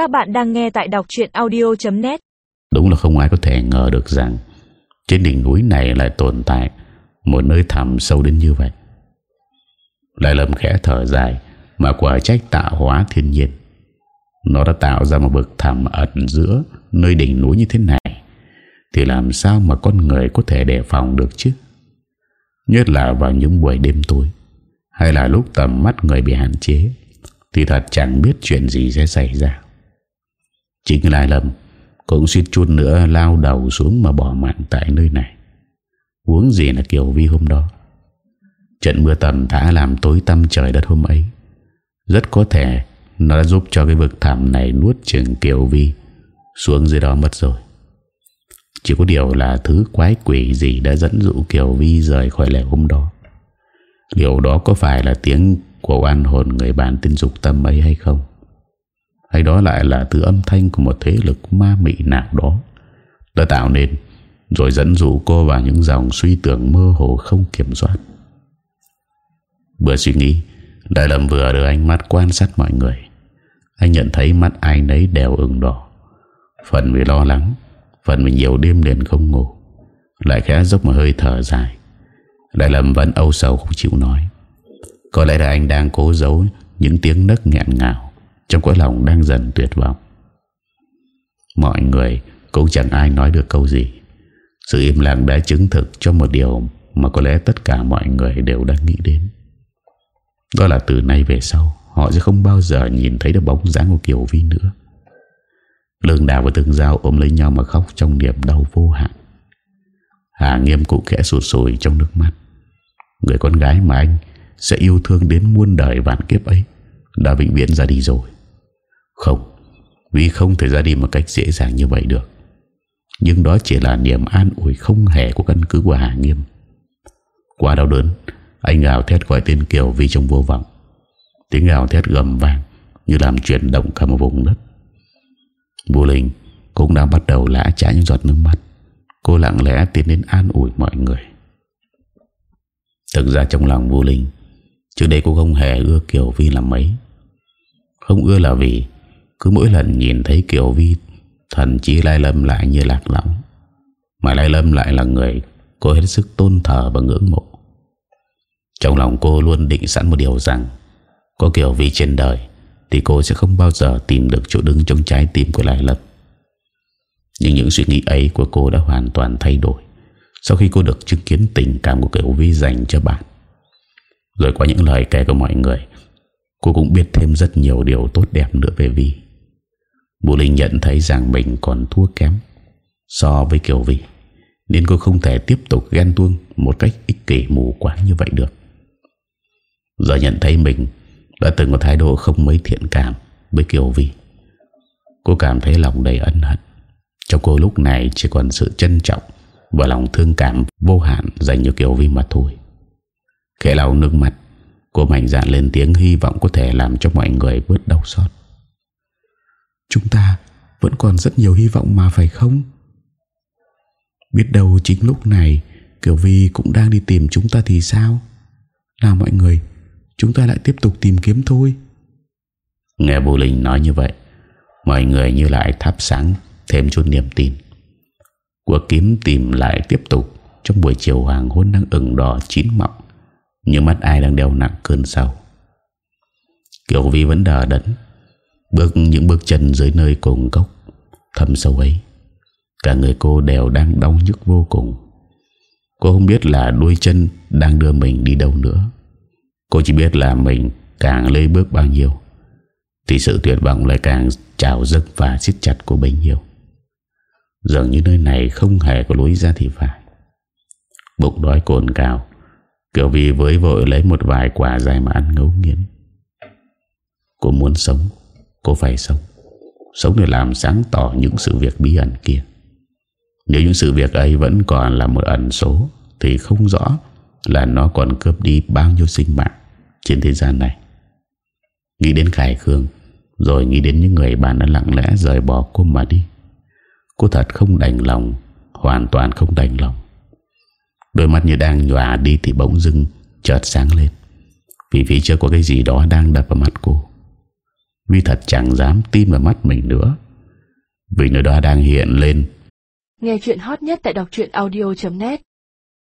Các bạn đang nghe tại đọc chuyện audio.net Đúng là không ai có thể ngờ được rằng Trên đỉnh núi này lại tồn tại Một nơi thẳm sâu đến như vậy. Lại lầm khẽ thở dài Mà quả trách tạo hóa thiên nhiên. Nó đã tạo ra một bực thẳm ẩn giữa Nơi đỉnh núi như thế này, Thì làm sao mà con người có thể đề phòng được chứ? Nhất là vào những buổi đêm tối, Hay là lúc tầm mắt người bị hạn chế, Thì thật chẳng biết chuyện gì sẽ xảy ra. Chính Lai Lâm Cũng suýt chút nữa lao đầu xuống Mà bỏ mạng tại nơi này. Uống gì là Kiều Vi hôm đó. Trận mưa tầm thả làm tối tăm trời đất hôm ấy. Rất có thể Nó đã giúp cho cái vực thảm này Nuốt chừng Kiều Vi Xuống dưới đó mất rồi. Chỉ có điều là thứ quái quỷ gì Đã dẫn dụ Kiều Vi rời khỏi lẻ hôm đó? Điều đó có phải là tiếng Của oan hồn người bạn tinh dục tâm ấy hay không? Hay đó lại là từ âm thanh của một thế lực ma mị nào đó đã tạo nên rồi dẫn dụ cô vào những dòng suy tưởng mơ hồ không kiểm soát. Vừa suy nghĩ, Đại Lâm vừa đưa ánh mắt quan sát mọi người. Anh nhận thấy mắt ai nấy đều ửng đỏ. Phần vì lo lắng, phần vì nhiều đêm liền không ngủ. Lại khẽ dốc một hơi thở dài. Đại Lâm vẫn âu sầu không chịu nói. Có lẽ là anh đang cố giấu những tiếng nấc nghẹn ngào trong cõi lòng đang dần tuyệt vọng. Mọi người cũng chẳng ai nói được câu gì. Sự im lặng đã chứng thực cho một điều Mà có lẽ tất cả mọi người đều đang nghĩ đến. Đó là từ nay về sau, Họ sẽ không bao giờ nhìn thấy được bóng dáng của Kiều Vi nữa. Lương Đào và Tương Giao ôm lấy nhau mà khóc trong niềm đau vô hạn. Hà Nghiêm cũng khẽ sụt sùi trong nước mắt. Người con gái mà anh sẽ yêu thương đến muôn đời vạn kiếp ấy Đã vĩnh viễn ra đi rồi không, Vì không thể ra đi một cách dễ dàng như vậy được. Nhưng đó chỉ là niềm an ủi không hề của căn cứ của Hà Nghiêm. Quá đau đớn, Anh gào thét gọi tên Kiều Vi trong vô vọng. Tiếng gào thét gầm vang Như làm chuyển động cả một vùng đất. Vua Linh cũng đang bắt đầu lã trả những giọt nước mắt. Cô lặng lẽ tiến đến an ủi mọi người. Thực ra trong lòng vua linh, Trước đây cô không hề ưa Kiều Vi làm mấy. Không ưa là vì cứ mỗi lần nhìn thấy Kiều Vi Thần chí Lai Lâm lại như lạc lõng. Mà Lai Lâm lại là người Cô hết sức tôn thờ và ngưỡng mộ. Trong lòng cô luôn định sẵn một điều rằng, Có Kiều Vi trên đời Thì cô sẽ không bao giờ tìm được chỗ đứng trong trái tim của Lai Lâm. Nhưng những suy nghĩ ấy của cô đã hoàn toàn thay đổi Sau khi cô được chứng kiến tình cảm của Kiều Vi dành cho bạn. Rồi qua những lời kể của mọi người, Cô cũng biết thêm rất nhiều điều tốt đẹp nữa về Vi. Vũ Linh nhận thấy rằng mình còn thua kém so với Kiều Vi nên cô không thể tiếp tục ghen tuông một cách ích kỷ mù quáng như vậy được. Giờ nhận thấy mình đã từng có thái độ không mấy thiện cảm với Kiều Vi. Cô cảm thấy lòng đầy ân hận. Trong cô lúc này chỉ còn sự trân trọng và lòng thương cảm vô hạn dành cho Kiều Vi mà thôi. Khẽ lau nước mặt, cô mạnh dạn lên tiếng hy vọng có thể làm cho mọi người bớt đau xót. Chúng ta vẫn còn rất nhiều hy vọng mà phải không? Biết đâu chính lúc này, Kiều Vi cũng đang đi tìm chúng ta thì sao? Nào mọi người, Chúng ta lại tiếp tục tìm kiếm thôi Nghe Bù Linh nói như vậy, Mọi người như lại thắp sáng Thêm chút niềm tin Cuộc kiếm tìm lại tiếp tục Trong buổi chiều hoàng hôn đang ửng đỏ chín mọng Như mắt ai đang đeo nặng cơn sầu. Kiều Vi vẫn đờ đẫn Bước những bước chân dưới nơi cùng gốc Thâm sâu ấy. Cả người cô đều đang đau nhức vô cùng. Cô không biết là đuôi chân đang đưa mình đi đâu nữa. Cô chỉ biết là mình càng lê bước bao nhiêu, Thì sự tuyệt vọng lại càng trào dâng và siết chặt cô bấy nhiêu. Dường như nơi này không hề có lối ra thì phải. Bụng đói cồn cào, Kiểu vì với vội lấy một vài quả dài mà ăn ngấu nghiến. Cô muốn sống. Cô phải sống. Sống để làm sáng tỏ những sự việc bí ẩn kia. Nếu những sự việc ấy vẫn còn là một ẩn số, Thì không rõ là nó còn cướp đi bao nhiêu sinh mạng trên thế gian này. Nghĩ đến Khải Khương, Rồi nghĩ đến những người bạn đã lặng lẽ rời bỏ cô mà đi. Cô thật không đành lòng, Hoàn toàn không đành lòng. Đôi mắt như đang nhòa đi Thì bỗng dưng chợt sáng lên. Vì phía trước có cái gì đó đang đập vào mắt cô. Vi thật chẳng dám tin vào mắt mình nữa. Vì nơi đó đang hiện lên. Nghe chuyện hot nhất tại đọc audio.net